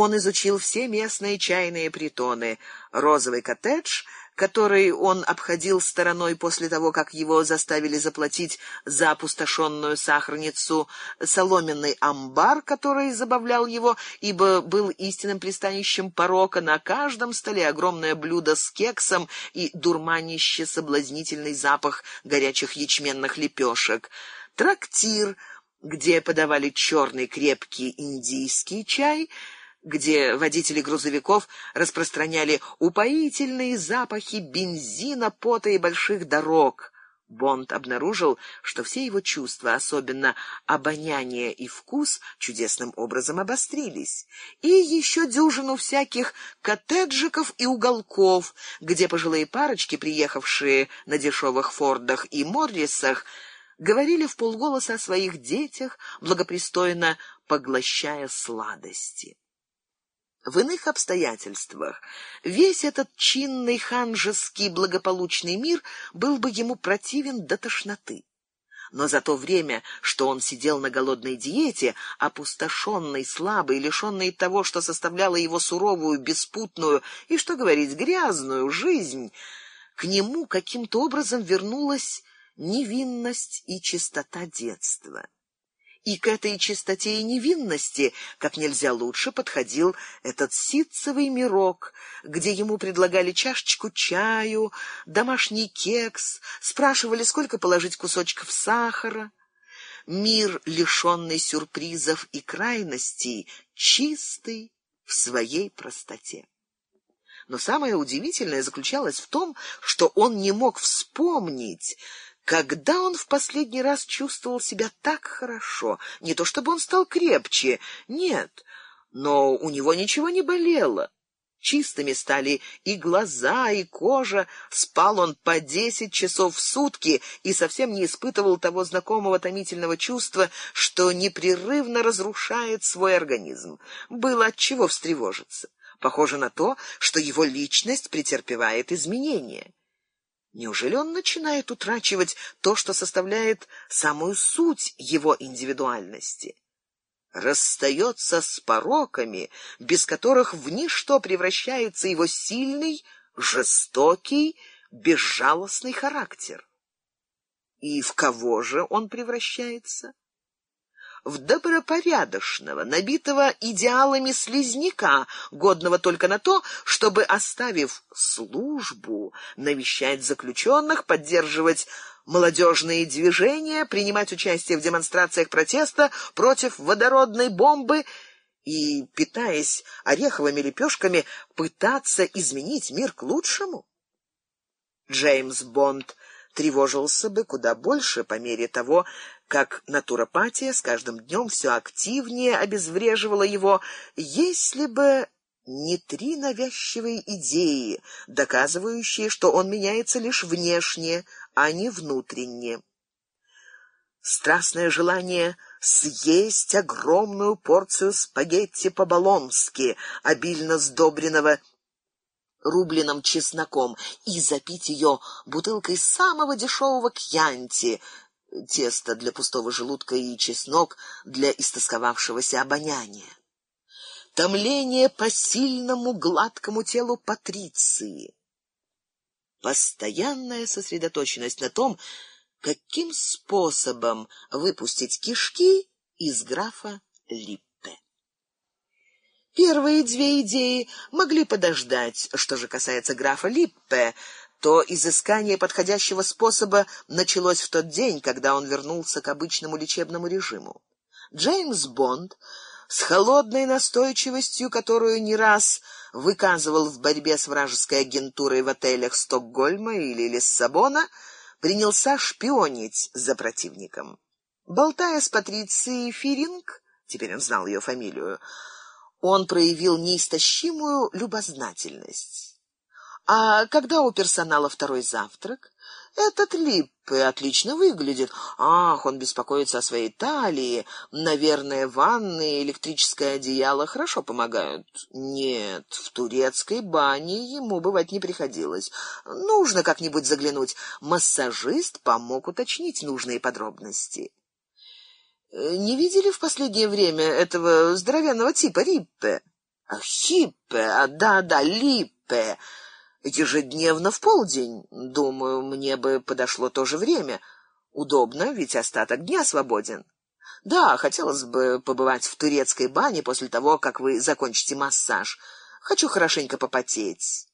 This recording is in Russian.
Он изучил все местные чайные притоны. Розовый коттедж, который он обходил стороной после того, как его заставили заплатить за опустошенную сахарницу, соломенный амбар, который забавлял его, ибо был истинным пристанищем порока, на каждом столе огромное блюдо с кексом и дурманище соблазнительный запах горячих ячменных лепешек. Трактир, где подавали черный крепкий индийский чай — где водители грузовиков распространяли упоительные запахи бензина, пота и больших дорог. Бонд обнаружил, что все его чувства, особенно обоняние и вкус, чудесным образом обострились. И еще дюжину всяких коттеджиков и уголков, где пожилые парочки, приехавшие на дешевых Фордах и Моррисах, говорили в полголоса о своих детях, благопристойно поглощая сладости. В иных обстоятельствах весь этот чинный ханжеский благополучный мир был бы ему противен до тошноты. Но за то время, что он сидел на голодной диете, опустошенный, слабый, лишенный того, что составляло его суровую, беспутную и, что говорить, грязную жизнь, к нему каким-то образом вернулась невинность и чистота детства. И к этой чистоте и невинности как нельзя лучше подходил этот ситцевый мирок, где ему предлагали чашечку чаю, домашний кекс, спрашивали, сколько положить кусочков сахара. Мир, лишенный сюрпризов и крайностей, чистый в своей простоте. Но самое удивительное заключалось в том, что он не мог вспомнить, когда он в последний раз чувствовал себя так хорошо? Не то чтобы он стал крепче, нет, но у него ничего не болело. Чистыми стали и глаза, и кожа. Спал он по десять часов в сутки и совсем не испытывал того знакомого томительного чувства, что непрерывно разрушает свой организм. Было от чего встревожиться. Похоже на то, что его личность претерпевает изменения. Неужели он начинает утрачивать то, что составляет самую суть его индивидуальности? Расстается с пороками, без которых в ничто превращается его сильный, жестокий, безжалостный характер. И в кого же он превращается? В добропорядочного, набитого идеалами слизняка, годного только на то, чтобы, оставив службу, навещать заключенных, поддерживать молодежные движения, принимать участие в демонстрациях протеста против водородной бомбы и, питаясь ореховыми лепешками, пытаться изменить мир к лучшему? Джеймс Бонд тревожился бы куда больше по мере того, как натуропатия с каждым днем все активнее обезвреживала его, если бы не три навязчивые идеи, доказывающие, что он меняется лишь внешне, а не внутренне. Страстное желание съесть огромную порцию спагетти по-болонски, обильно сдобренного рубленым чесноком, и запить ее бутылкой самого дешевого кьянти, тесто для пустого желудка и чеснок для истосковавшегося обоняния. Томление по сильному гладкому телу Патриции. Постоянная сосредоточенность на том, каким способом выпустить кишки из графа Липпе. Первые две идеи могли подождать. Что же касается графа Липпе, то изыскание подходящего способа началось в тот день, когда он вернулся к обычному лечебному режиму. Джеймс Бонд с холодной настойчивостью, которую не раз выказывал в борьбе с вражеской агентурой в отелях Стокгольма или Лиссабона, принялся шпионить за противником. Болтая с Патрицией Фиринг, теперь он знал ее фамилию, он проявил неистощимую любознательность. А когда у персонала второй завтрак? Этот Липпе отлично выглядит. Ах, он беспокоится о своей талии. Наверное, ванны и электрическое одеяло хорошо помогают. Нет, в турецкой бане ему бывать не приходилось. Нужно как-нибудь заглянуть. Массажист помог уточнить нужные подробности. Не видели в последнее время этого здоровенного типа Риппе? Хиппе, да-да, Липпе. Ежедневно в полдень. Думаю, мне бы подошло то же время. Удобно, ведь остаток дня свободен. Да, хотелось бы побывать в турецкой бане после того, как вы закончите массаж. Хочу хорошенько попотеть.